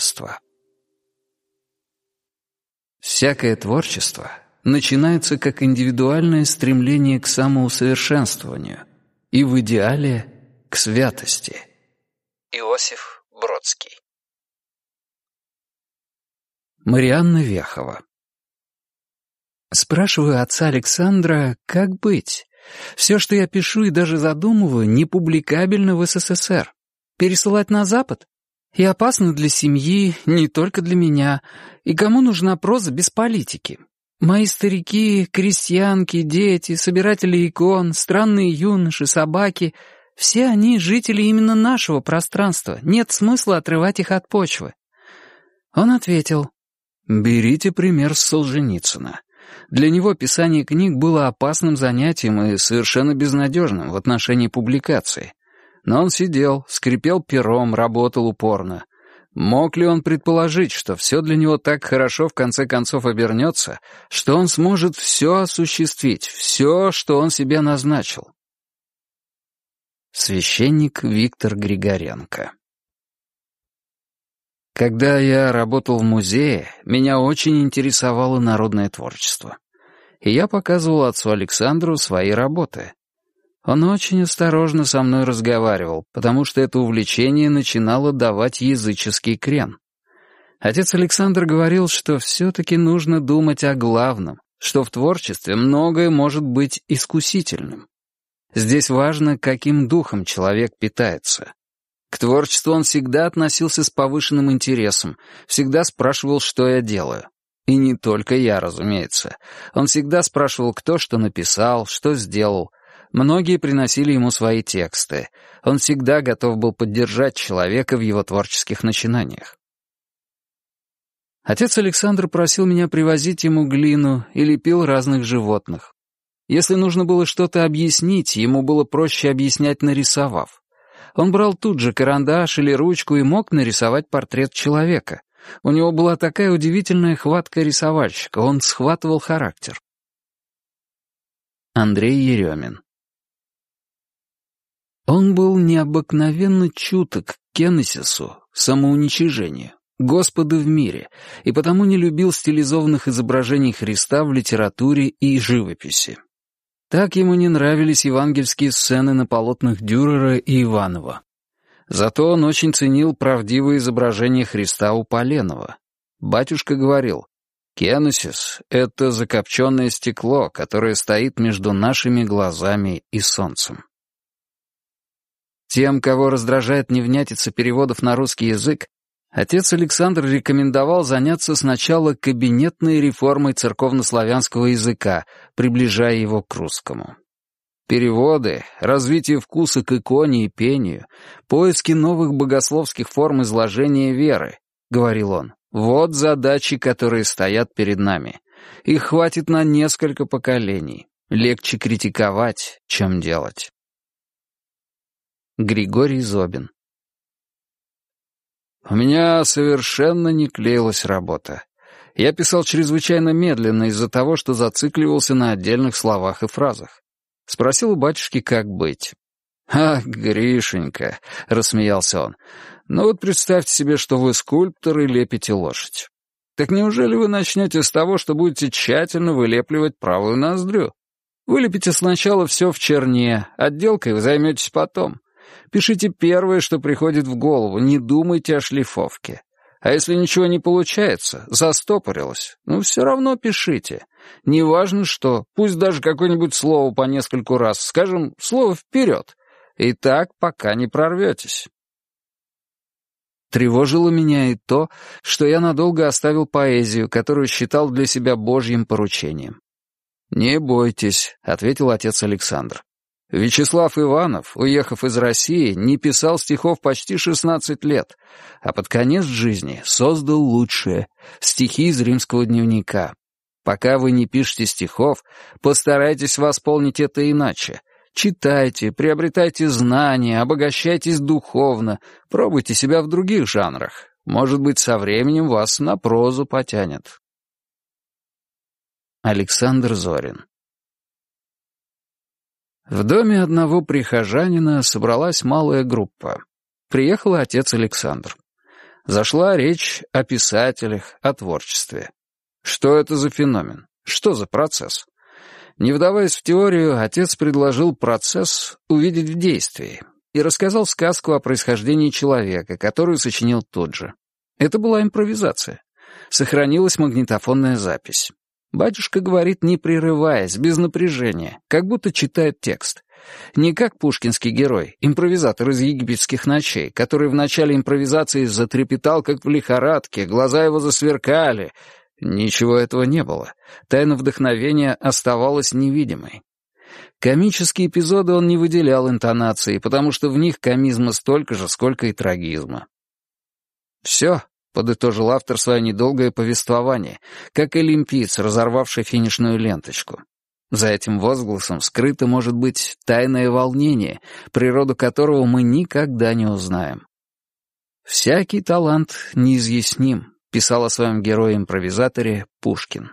Творчество. Всякое творчество начинается как индивидуальное стремление к самоусовершенствованию и в идеале к святости. Иосиф Бродский Марианна Вехова Спрашиваю отца Александра, как быть? Все, что я пишу и даже задумываю, не публикабельно в СССР. Пересылать на Запад? И опасно для семьи, не только для меня. И кому нужна проза без политики? Мои старики, крестьянки, дети, собиратели икон, странные юноши, собаки — все они жители именно нашего пространства. Нет смысла отрывать их от почвы. Он ответил, «Берите пример с Солженицына. Для него писание книг было опасным занятием и совершенно безнадежным в отношении публикации. Но он сидел, скрипел пером, работал упорно. Мог ли он предположить, что все для него так хорошо в конце концов обернется, что он сможет все осуществить, все, что он себе назначил? Священник Виктор Григоренко Когда я работал в музее, меня очень интересовало народное творчество. И я показывал отцу Александру свои работы. Он очень осторожно со мной разговаривал, потому что это увлечение начинало давать языческий крен. Отец Александр говорил, что все-таки нужно думать о главном, что в творчестве многое может быть искусительным. Здесь важно, каким духом человек питается. К творчеству он всегда относился с повышенным интересом, всегда спрашивал, что я делаю. И не только я, разумеется. Он всегда спрашивал, кто что написал, что сделал, Многие приносили ему свои тексты. Он всегда готов был поддержать человека в его творческих начинаниях. Отец Александр просил меня привозить ему глину и лепил разных животных. Если нужно было что-то объяснить, ему было проще объяснять, нарисовав. Он брал тут же карандаш или ручку и мог нарисовать портрет человека. У него была такая удивительная хватка рисовальщика, он схватывал характер. Андрей Еремин он был необыкновенно чуток к Кеннесису, самоуничижению, Господу в мире, и потому не любил стилизованных изображений Христа в литературе и живописи. Так ему не нравились евангельские сцены на полотнах Дюрера и Иванова. Зато он очень ценил правдивые изображения Христа у Поленова. Батюшка говорил, «Кеннесис — это закопченное стекло, которое стоит между нашими глазами и солнцем». Тем, кого раздражает невнятица переводов на русский язык, отец Александр рекомендовал заняться сначала кабинетной реформой церковнославянского языка, приближая его к русскому. Переводы, развитие вкуса к иконе и пению, поиски новых богословских форм изложения веры, — говорил он, — вот задачи, которые стоят перед нами. Их хватит на несколько поколений. Легче критиковать, чем делать. Григорий Зобин. У меня совершенно не клеилась работа. Я писал чрезвычайно медленно из-за того, что зацикливался на отдельных словах и фразах. Спросил у батюшки, как быть. «Ах, Гришенька», — рассмеялся он, — «ну вот представьте себе, что вы скульптор и лепите лошадь. Так неужели вы начнете с того, что будете тщательно вылепливать правую ноздрю? Вылепите сначала все в черне, отделкой вы займетесь потом. Пишите первое, что приходит в голову, не думайте о шлифовке. А если ничего не получается, застопорилось, ну все равно пишите. Неважно что, пусть даже какое-нибудь слово по нескольку раз, скажем, слово «вперед». И так, пока не прорветесь. Тревожило меня и то, что я надолго оставил поэзию, которую считал для себя божьим поручением. «Не бойтесь», — ответил отец Александр. Вячеслав Иванов, уехав из России, не писал стихов почти 16 лет, а под конец жизни создал лучшее — стихи из римского дневника. Пока вы не пишете стихов, постарайтесь восполнить это иначе. Читайте, приобретайте знания, обогащайтесь духовно, пробуйте себя в других жанрах. Может быть, со временем вас на прозу потянет. Александр Зорин в доме одного прихожанина собралась малая группа. Приехал отец Александр. Зашла речь о писателях, о творчестве. Что это за феномен? Что за процесс? Не вдаваясь в теорию, отец предложил процесс увидеть в действии и рассказал сказку о происхождении человека, которую сочинил тот же. Это была импровизация. Сохранилась магнитофонная запись. Батюшка говорит, не прерываясь, без напряжения, как будто читает текст. Не как пушкинский герой, импровизатор из египетских ночей, который в начале импровизации затрепетал, как в лихорадке, глаза его засверкали. Ничего этого не было. Тайна вдохновения оставалась невидимой. Комические эпизоды он не выделял интонации, потому что в них комизма столько же, сколько и трагизма. Все, — подытожил автор свое недолгое повествование, как олимпиец, разорвавший финишную ленточку. За этим возгласом скрыто может быть тайное волнение, природу которого мы никогда не узнаем. «Всякий талант неизъясним», — писал о своем герое-импровизаторе Пушкин.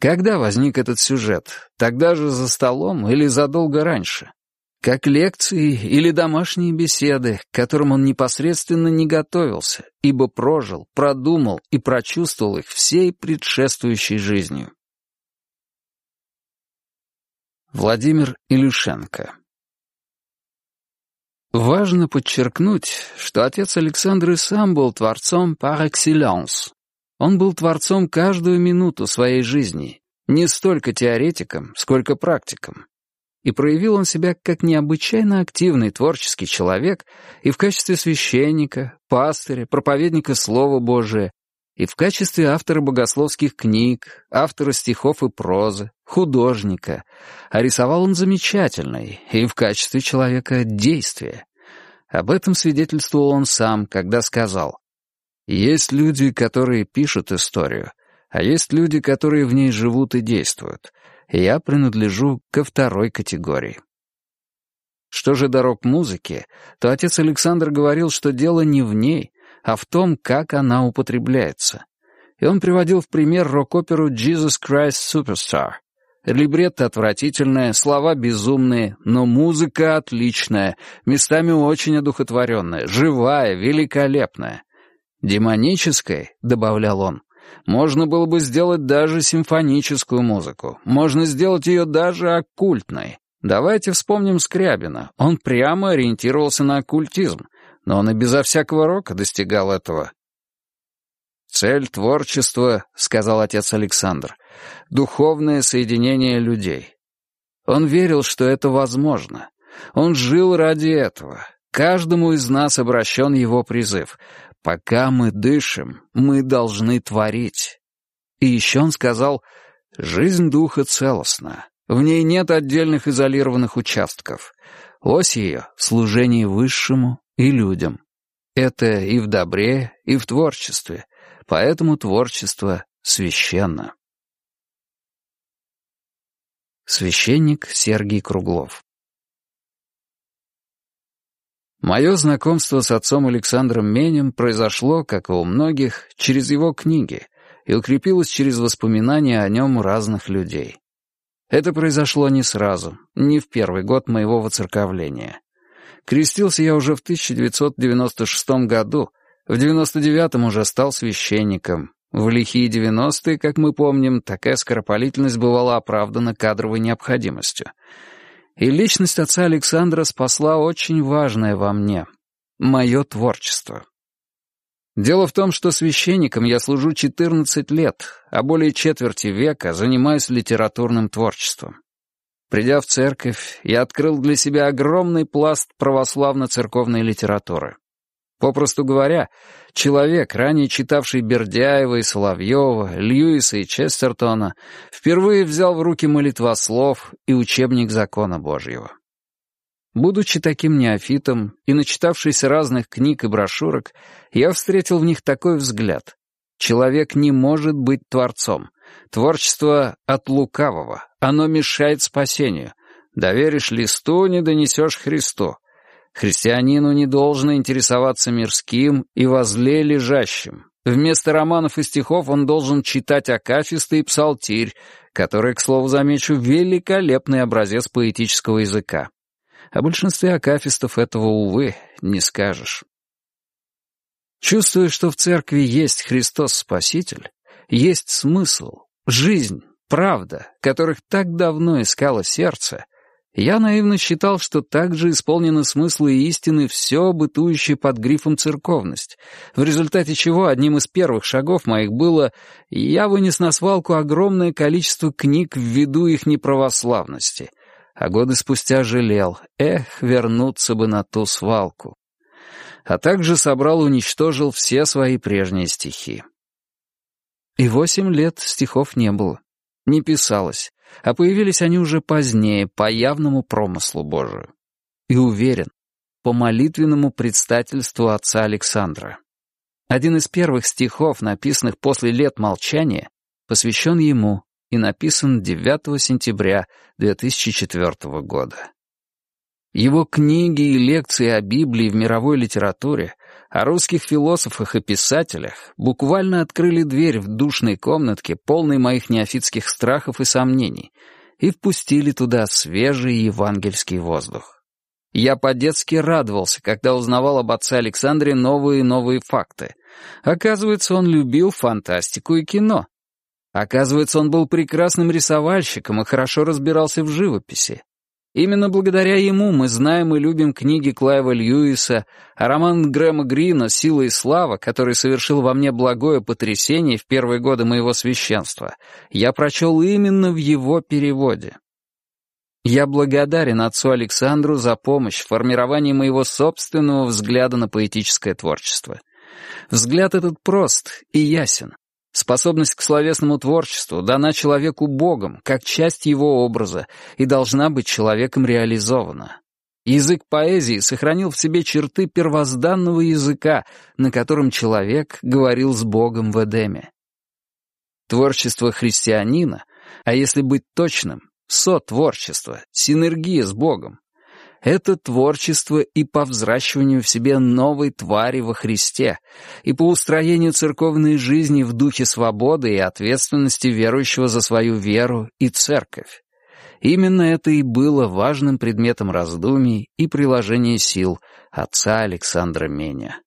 Когда возник этот сюжет? Тогда же за столом или задолго раньше? Как лекции или домашние беседы, к которым он непосредственно не готовился, ибо прожил, продумал и прочувствовал их всей предшествующей жизнью. Владимир Илюшенко Важно подчеркнуть, что отец Александр и сам был творцом par excellence. Он был творцом каждую минуту своей жизни, не столько теоретиком, сколько практиком и проявил он себя как необычайно активный творческий человек и в качестве священника, пастыря, проповедника Слова Божия, и в качестве автора богословских книг, автора стихов и прозы, художника. А рисовал он замечательный и в качестве человека действия. Об этом свидетельствовал он сам, когда сказал «Есть люди, которые пишут историю, а есть люди, которые в ней живут и действуют я принадлежу ко второй категории. Что же до рок-музыки, то отец Александр говорил, что дело не в ней, а в том, как она употребляется. И он приводил в пример рок-оперу «Jesus Christ Superstar». Либретто отвратительное, слова безумные, но музыка отличная, местами очень одухотворенная, живая, великолепная. «Демонической», — добавлял он, можно было бы сделать даже симфоническую музыку. Можно сделать ее даже оккультной. Давайте вспомним Скрябина. Он прямо ориентировался на оккультизм, но он и безо всякого рока достигал этого. «Цель творчества», — сказал отец Александр, — «духовное соединение людей». Он верил, что это возможно. Он жил ради этого. Каждому из нас обращен его призыв. Пока мы дышим, мы должны творить. И еще он сказал, жизнь духа целостна. В ней нет отдельных изолированных участков. Ось ее — служение высшему и людям. Это и в добре, и в творчестве. Поэтому творчество священно. Священник Сергий Круглов Мое знакомство с отцом Александром Менем произошло, как и у многих, через его книги и укрепилось через воспоминания о нем разных людей. Это произошло не сразу, не в первый год моего воцерковления. Крестился я уже в 1996 году, в 99-м уже стал священником. В лихие 90-е, как мы помним, такая скоропалительность бывала оправдана кадровой необходимостью — и личность отца Александра спасла очень важное во мне — мое творчество. Дело в том, что священником я служу 14 лет, а более четверти века занимаюсь литературным творчеством. Придя в церковь, я открыл для себя огромный пласт православно-церковной литературы. Попросту говоря, человек, ранее читавший Бердяева и Соловьева, Льюиса и Честертона, впервые взял в руки молитвослов и учебник закона Божьего. Будучи таким неофитом и начитавшись разных книг и брошюрок, я встретил в них такой взгляд. Человек не может быть творцом. Творчество от лукавого, оно мешает спасению. Доверишь листу, не донесешь Христу. Христианину не должно интересоваться мирским и возле лежащим. Вместо романов и стихов он должен читать акафисты и псалтирь, который, к слову замечу, великолепный образец поэтического языка. О большинстве акафистов этого, увы, не скажешь. Чувствуя, что в церкви есть Христос Спаситель, есть смысл, жизнь, правда, которых так давно искало сердце, я наивно считал, что также исполнены смыслы и истины все бытующее под грифом церковность, в результате чего одним из первых шагов моих было «я вынес на свалку огромное количество книг ввиду их неправославности», а годы спустя жалел «эх, вернуться бы на ту свалку» а также собрал и уничтожил все свои прежние стихи. И восемь лет стихов не было, не писалось, а появились они уже позднее, по явному промыслу Божию. И уверен, по молитвенному предстательству отца Александра. Один из первых стихов, написанных после лет молчания, посвящен ему и написан 9 сентября 2004 года. Его книги и лекции о Библии в мировой литературе, о русских философах и писателях буквально открыли дверь в душной комнатке, полной моих неофитских страхов и сомнений, и впустили туда свежий евангельский воздух. Я по-детски радовался, когда узнавал об отце Александре новые и новые факты. Оказывается, он любил фантастику и кино. Оказывается, он был прекрасным рисовальщиком и хорошо разбирался в живописи. Именно благодаря ему мы знаем и любим книги Клайва Льюиса, а роман Грэма Грина «Сила и слава», который совершил во мне благое потрясение в первые годы моего священства, я прочел именно в его переводе. Я благодарен отцу Александру за помощь в формировании моего собственного взгляда на поэтическое творчество. Взгляд этот прост и ясен. Способность к словесному творчеству дана человеку Богом, как часть его образа, и должна быть человеком реализована. Язык поэзии сохранил в себе черты первозданного языка, на котором человек говорил с Богом в Эдеме. Творчество христианина, а если быть точным, сотворчество, синергия с Богом, это творчество и по взращиванию в себе новой твари во Христе, и по устроению церковной жизни в духе свободы и ответственности верующего за свою веру и церковь. Именно это и было важным предметом раздумий и приложения сил отца Александра Меня.